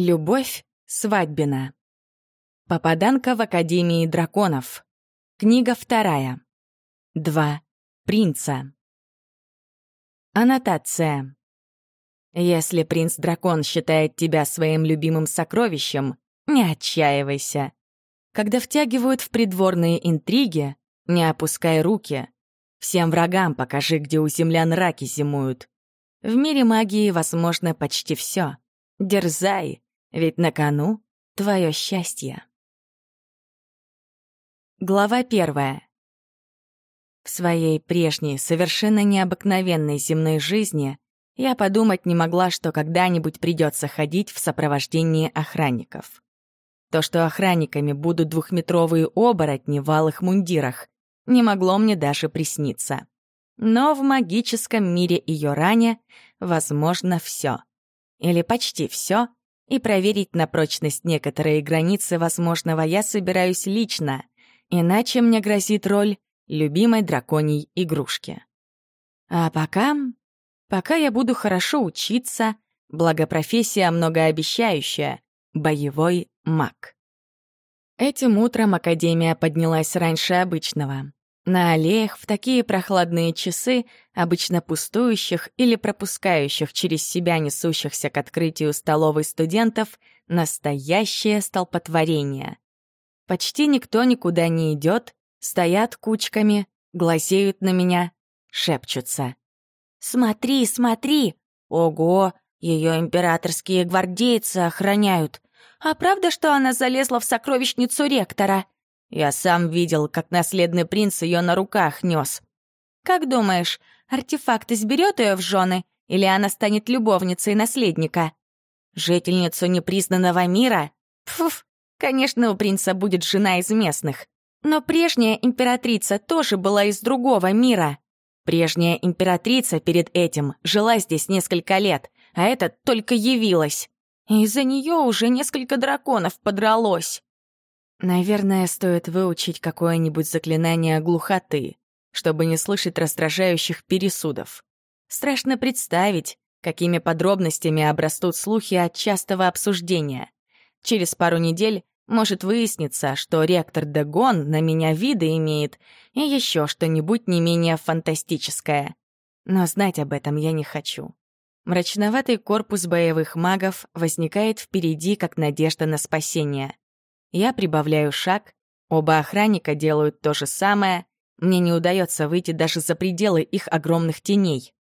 Любовь Свадьбина. Попаданка в Академии драконов. Книга вторая. Два принца. Аннотация. Если принц-дракон считает тебя своим любимым сокровищем, не отчаивайся. Когда втягивают в придворные интриги, не опускай руки. Всем врагам покажи, где у землян раки зимуют. В мире магии возможно почти все. Дерзай, ведь на кону твое счастье. Глава первая. В своей прежней, совершенно необыкновенной земной жизни я подумать не могла, что когда-нибудь придется ходить в сопровождении охранников. То, что охранниками будут двухметровые оборотни в алых мундирах, не могло мне даже присниться. Но в магическом мире ее ранее возможно все. Или почти все, и проверить на прочность некоторые границы возможного я собираюсь лично, иначе мне грозит роль любимой драконьей игрушки. А пока... Пока я буду хорошо учиться, благо профессия многообещающая — боевой маг. Этим утром Академия поднялась раньше обычного. На аллеях в такие прохладные часы, обычно пустующих или пропускающих через себя несущихся к открытию столовой студентов, настоящее столпотворение. Почти никто никуда не идет, стоят кучками, глазеют на меня, шепчутся. «Смотри, смотри! Ого, ее императорские гвардейцы охраняют! А правда, что она залезла в сокровищницу ректора?» Я сам видел, как наследный принц ее на руках нес. Как думаешь, артефакт изберет ее в жены, или она станет любовницей наследника? Жительницу непризнанного мира? Пф, конечно, у принца будет жена из местных. Но прежняя императрица тоже была из другого мира. Прежняя императрица перед этим жила здесь несколько лет, а эта только явилась. Из-за нее уже несколько драконов подралось. Наверное, стоит выучить какое-нибудь заклинание глухоты, чтобы не слышать раздражающих пересудов. Страшно представить, какими подробностями обрастут слухи от частого обсуждения. Через пару недель может выясниться, что ректор Дегон на меня виды имеет и еще что-нибудь не менее фантастическое. Но знать об этом я не хочу. Мрачноватый корпус боевых магов возникает впереди как надежда на спасение. Я прибавляю шаг, оба охранника делают то же самое, мне не удается выйти даже за пределы их огромных теней.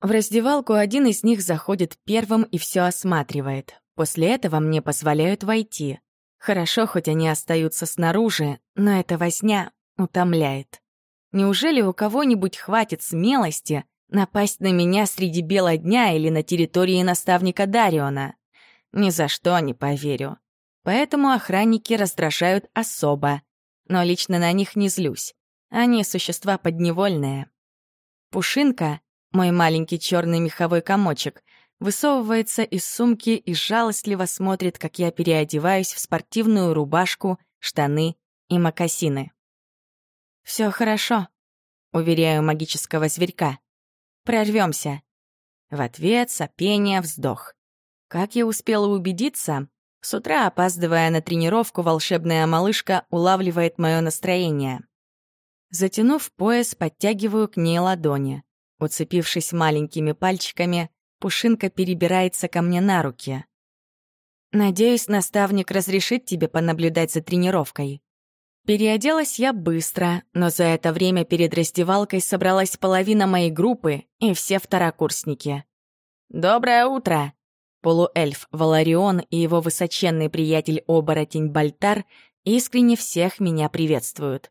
В раздевалку один из них заходит первым и все осматривает. После этого мне позволяют войти. Хорошо, хоть они остаются снаружи, но эта возня утомляет. Неужели у кого-нибудь хватит смелости напасть на меня среди бела дня или на территории наставника Дариона? Ни за что не поверю. Поэтому охранники раздражают особо. Но лично на них не злюсь. Они существа подневольные. Пушинка, мой маленький черный меховой комочек, высовывается из сумки и жалостливо смотрит, как я переодеваюсь в спортивную рубашку, штаны и мокасины. Все хорошо», — уверяю магического зверька. Прорвемся. В ответ сопение, вздох. Как я успела убедиться, с утра, опаздывая на тренировку, волшебная малышка улавливает мое настроение. Затянув пояс, подтягиваю к ней ладони. Уцепившись маленькими пальчиками, Пушинка перебирается ко мне на руки. «Надеюсь, наставник разрешит тебе понаблюдать за тренировкой». Переоделась я быстро, но за это время перед раздевалкой собралась половина моей группы и все второкурсники. «Доброе утро!» Полуэльф Валарион и его высоченный приятель-оборотень Бальтар искренне всех меня приветствуют.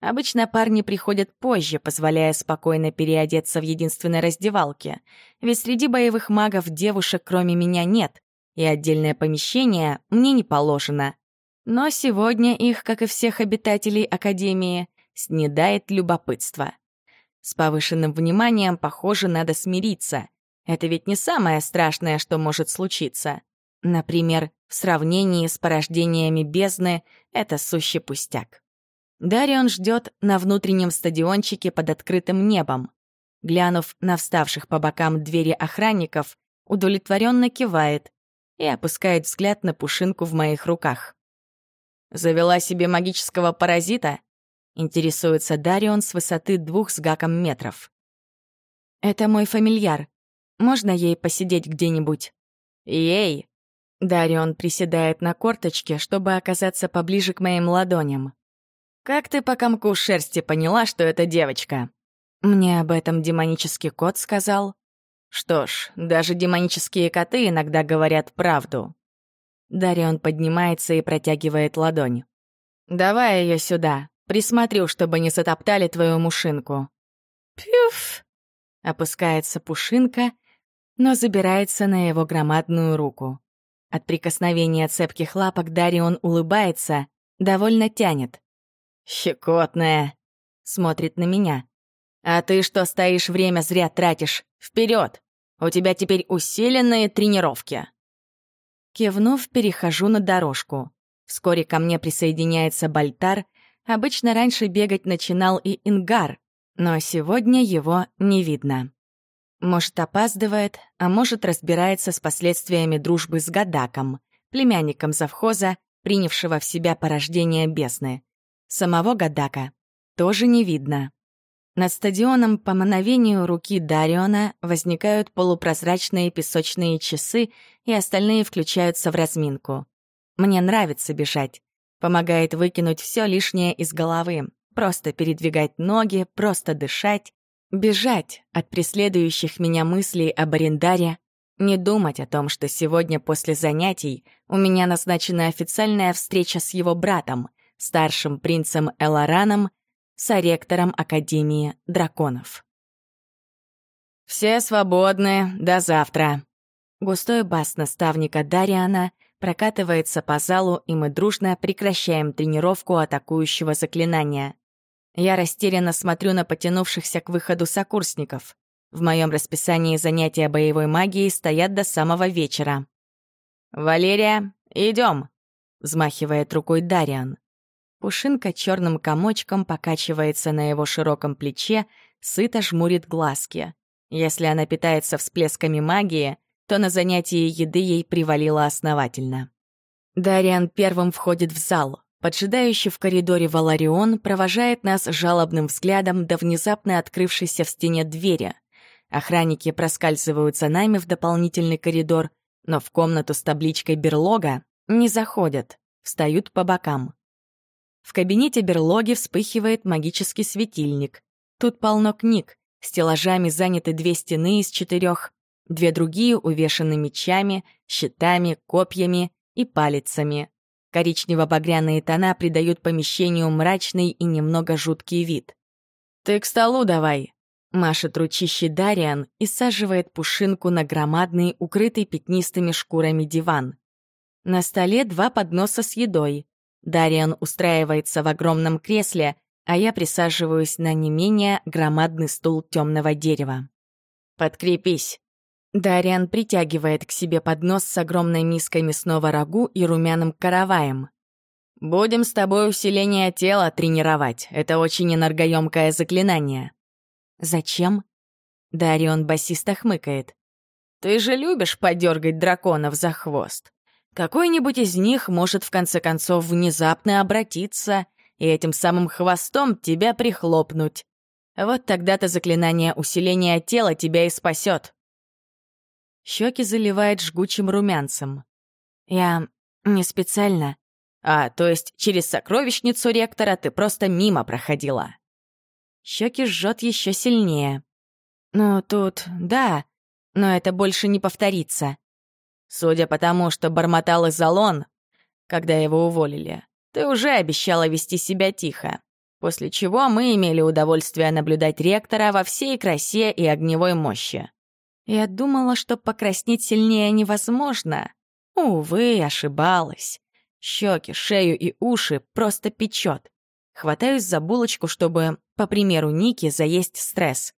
Обычно парни приходят позже, позволяя спокойно переодеться в единственной раздевалке, ведь среди боевых магов девушек кроме меня нет, и отдельное помещение мне не положено. Но сегодня их, как и всех обитателей Академии, снедает любопытство. С повышенным вниманием, похоже, надо смириться — это ведь не самое страшное, что может случиться. Например, в сравнении с порождениями бездны это сущий пустяк. Дарион ждет на внутреннем стадиончике под открытым небом. Глянув на вставших по бокам двери охранников, удовлетворенно кивает. и опускает взгляд на пушинку в моих руках. «Завела себе магического паразита?» — интересуется Дарион с высоты двух с гаком метров. «Это мой фамильяр. Можно ей посидеть где-нибудь?» «Ей!» Дарион приседает на корточке, чтобы оказаться поближе к моим ладоням. «Как ты по комку шерсти поняла, что это девочка?» Мне об этом демонический кот сказал. Что ж, даже демонические коты иногда говорят правду. Дарион поднимается и протягивает ладонь. «Давай ее сюда. Присмотрю, чтобы не затоптали твою мушинку». «Пюф!» Опускается пушинка, но забирается на его громадную руку. От прикосновения цепких лапок Дарион улыбается, довольно тянет. «Щекотная!» — смотрит на меня. «А ты что стоишь, время зря тратишь? Вперед! У тебя теперь усиленные тренировки!» Кивнув, перехожу на дорожку. Вскоре ко мне присоединяется Бальтар. Обычно раньше бегать начинал и Ингар, но сегодня его не видно. Может, опаздывает, а может, разбирается с последствиями дружбы с Гадаком, племянником завхоза, принявшего в себя порождение бесны. Самого Гадака тоже не видно. Над стадионом по мановению руки Дариона возникают полупрозрачные песочные часы, и остальные включаются в разминку. Мне нравится бежать. Помогает выкинуть все лишнее из головы, просто передвигать ноги, просто дышать, Бежать от преследующих меня мыслей об арендаре, не думать о том, что сегодня после занятий у меня назначена официальная встреча с его братом, старшим принцем Элараном, соректором Академии драконов. «Все свободны, до завтра!» Густой бас наставника Дариана прокатывается по залу, и мы дружно прекращаем тренировку атакующего заклинания. Я растерянно смотрю на потянувшихся к выходу сокурсников. В моем расписании занятия боевой магией стоят до самого вечера. «Валерия, идем, взмахивает рукой Дариан. Пушинка черным комочком покачивается на его широком плече, сыто жмурит глазки. Если она питается всплесками магии, то на занятии еды ей привалило основательно. Дариан первым входит в зал. Поджидающий в коридоре Валарион провожает нас жалобным взглядом до внезапно открывшейся в стене двери. Охранники проскальзывают за нами в дополнительный коридор, но в комнату с табличкой «Берлога» не заходят, встают по бокам. В кабинете берлоги вспыхивает магический светильник. Тут полно книг, стеллажами заняты две стены из четырех, две другие увешаны мечами, щитами, копьями и палицами. Коричнево-багряные тона придают помещению мрачный и немного жуткий вид. «Ты к столу давай!» Машет ручище Дариан и саживает пушинку на громадный, укрытый пятнистыми шкурами диван. На столе два подноса с едой. Дариан устраивается в огромном кресле, а я присаживаюсь на не менее громадный стул темного дерева. «Подкрепись!» Дариан притягивает к себе поднос с огромной миской мясного рагу и румяным караваем. «Будем с тобой усиление тела тренировать. Это очень энергоемкое заклинание». «Зачем?» Дарион басиста хмыкает. «Ты же любишь подергать драконов за хвост. Какой-нибудь из них может в конце концов внезапно обратиться и этим самым хвостом тебя прихлопнуть. Вот тогда-то заклинание усиления тела тебя и спасет. Щеки заливает жгучим румянцем. Я не специально. А, то есть через сокровищницу ректора ты просто мимо проходила. Щеки жжет еще сильнее. Ну, тут, да, но это больше не повторится. Судя по тому, что бормотал Изолон, когда его уволили, ты уже обещала вести себя тихо. После чего мы имели удовольствие наблюдать ректора во всей красе и огневой мощи. Я думала, что покраснеть сильнее невозможно. Увы, ошибалась. Щеки, шею и уши просто печет. Хватаюсь за булочку, чтобы, по примеру Ники, заесть стресс.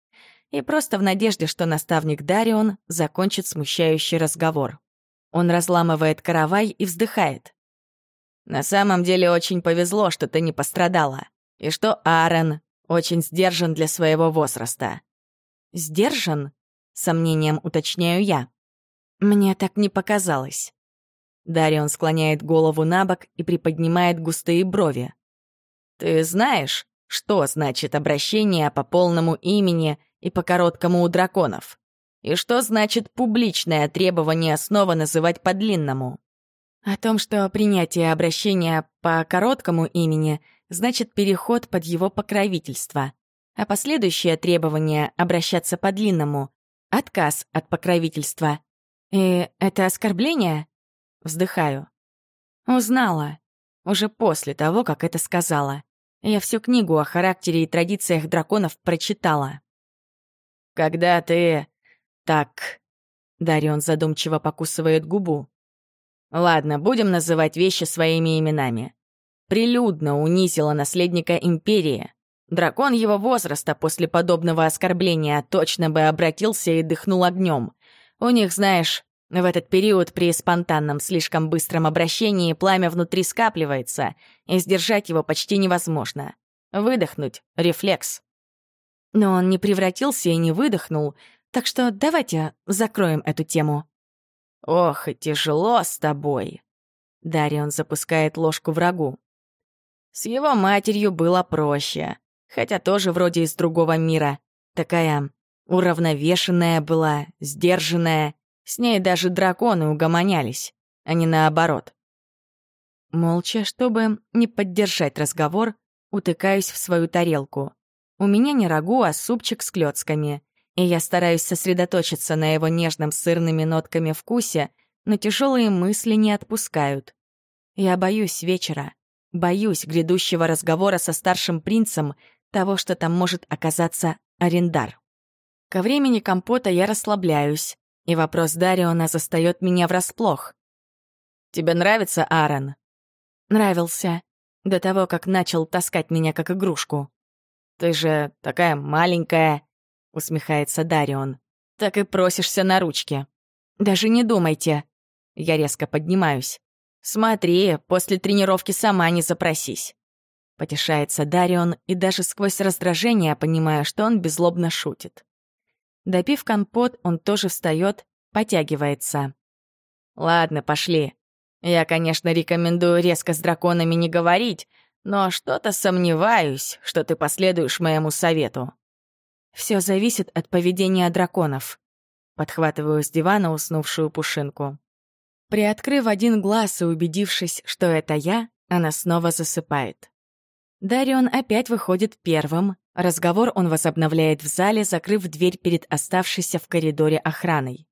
И просто в надежде, что наставник Дарион закончит смущающий разговор. Он разламывает каравай и вздыхает. «На самом деле очень повезло, что ты не пострадала. И что Аарон очень сдержан для своего возраста». «Сдержан?» — сомнением уточняю я. «Мне так не показалось». Дарион склоняет голову на бок и приподнимает густые брови. «Ты знаешь, что значит обращение по полному имени и по короткому у драконов? И что значит публичное требование снова называть по длинному?» О том, что принятие обращения по короткому имени значит переход под его покровительство, а последующее требование обращаться по длинному — отказ от покровительства. И это оскорбление? Вздыхаю. Узнала. Уже после того, как это сказала. Я всю книгу о характере и традициях драконов прочитала. Когда ты... Так... Дарион задумчиво покусывает губу. Ладно, будем называть вещи своими именами. Прилюдно унизила наследника империи. Дракон его возраста после подобного оскорбления точно бы обратился и дыхнул огнем. У них, знаешь, в этот период при спонтанном, слишком быстром обращении пламя внутри скапливается, и сдержать его почти невозможно. Выдохнуть — рефлекс. Но он не превратился и не выдохнул, так что давайте закроем эту тему. «Ох, и тяжело с тобой!» Дарион запускает ложку врагу. С его матерью было проще, хотя тоже вроде из другого мира. Такая уравновешенная была, сдержанная, с ней даже драконы угомонялись, а не наоборот. Молча, чтобы не поддержать разговор, утыкаюсь в свою тарелку. У меня не рагу, а супчик с клёцками. И я стараюсь сосредоточиться на его нежном сырными нотками вкусе, но тяжелые мысли не отпускают. Я боюсь вечера, боюсь грядущего разговора со старшим принцем, того, что там может оказаться арендар. Ко времени компота я расслабляюсь, и вопрос Дариона застаёт меня врасплох. «Тебе нравится Аарон?» «Нравился. До того, как начал таскать меня как игрушку». «Ты же такая маленькая», — усмехается Дарион. «Так и просишься на ручки». «Даже не думайте». Я резко поднимаюсь. «Смотри, после тренировки сама не запросись». Потешается Дарион, и даже сквозь раздражение понимаю, что он беззлобно шутит. Допив компот, он тоже встает, потягивается. «Ладно, пошли. Я, конечно, рекомендую резко с драконами не говорить, но что-то сомневаюсь, что ты последуешь моему совету». Все зависит от поведения драконов. Подхватываю с дивана уснувшую пушинку. Приоткрыв один глаз и убедившись, что это я, она снова засыпает. Дарион опять выходит первым. Разговор он возобновляет в зале, закрыв дверь перед оставшейся в коридоре охраной.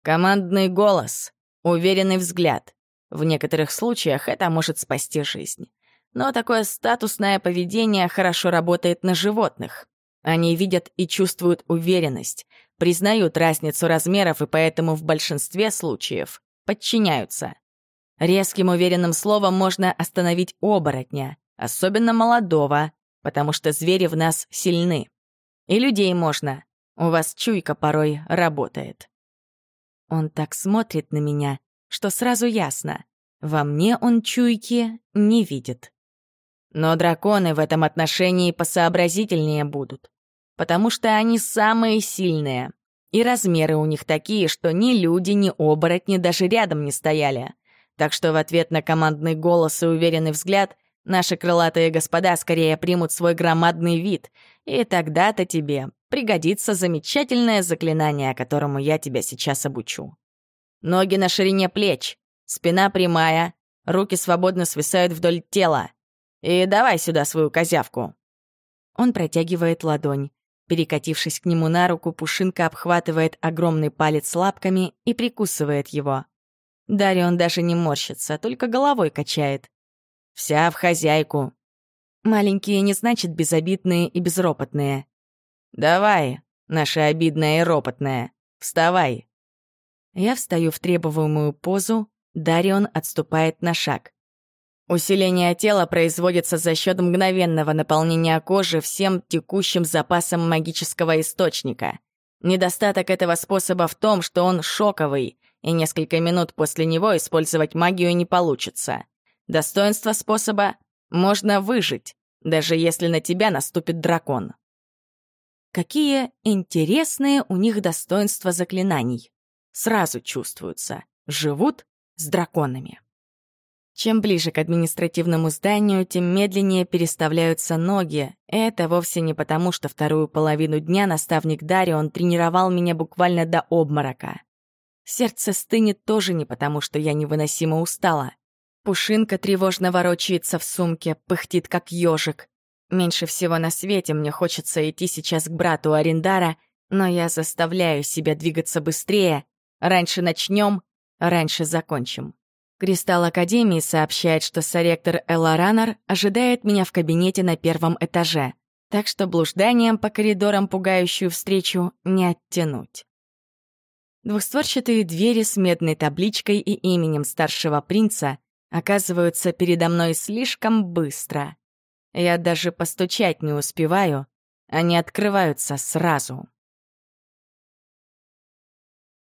Командный голос, уверенный взгляд. В некоторых случаях это может спасти жизнь. Но такое статусное поведение хорошо работает на животных. Они видят и чувствуют уверенность, признают разницу размеров и поэтому в большинстве случаев подчиняются. Резким уверенным словом можно остановить оборотня, особенно молодого, потому что звери в нас сильны. И людей можно. У вас чуйка порой работает. Он так смотрит на меня, что сразу ясно. Во мне он чуйки не видит. Но драконы в этом отношении посообразительнее будут, потому что они самые сильные. И размеры у них такие, что ни люди, ни оборотни даже рядом не стояли. Так что в ответ на командный голос и уверенный взгляд Наши крылатые господа скорее примут свой громадный вид, и тогда-то тебе пригодится замечательное заклинание, которому я тебя сейчас обучу. Ноги на ширине плеч, спина прямая, руки свободно свисают вдоль тела. И давай сюда свою козявку. Он протягивает ладонь. Перекатившись к нему на руку, Пушинка обхватывает огромный палец лапками и прикусывает его. Дарья даже не морщится, только головой качает. Вся в хозяйку. Маленькие не значит безобидные и безропотные. Давай, наша обидная и ропотная, вставай. Я встаю в требуемую позу, Дарион отступает на шаг. Усиление тела производится за счет мгновенного наполнения кожи всем текущим запасом магического источника. Недостаток этого способа в том, что он шоковый, и несколько минут после него использовать магию не получится. Достоинство способа — можно выжить, даже если на тебя наступит дракон. Какие интересные у них достоинства заклинаний. Сразу чувствуются. Живут с драконами. Чем ближе к административному зданию, тем медленнее переставляются ноги. Это вовсе не потому, что вторую половину дня наставник Дарион тренировал меня буквально до обморока. Сердце стынет тоже не потому, что я невыносимо устала. Пушинка тревожно ворочается в сумке, пыхтит как ежик. Меньше всего на свете мне хочется идти сейчас к брату Арендара, но я заставляю себя двигаться быстрее. Раньше начнем, раньше закончим. Кристалл Академии сообщает, что соректор Элла Раннер ожидает меня в кабинете на первом этаже, так что блужданием по коридорам пугающую встречу не оттянуть. Двухстворчатые двери с медной табличкой и именем старшего принца оказываются передо мной слишком быстро. Я даже постучать не успеваю, они открываются сразу.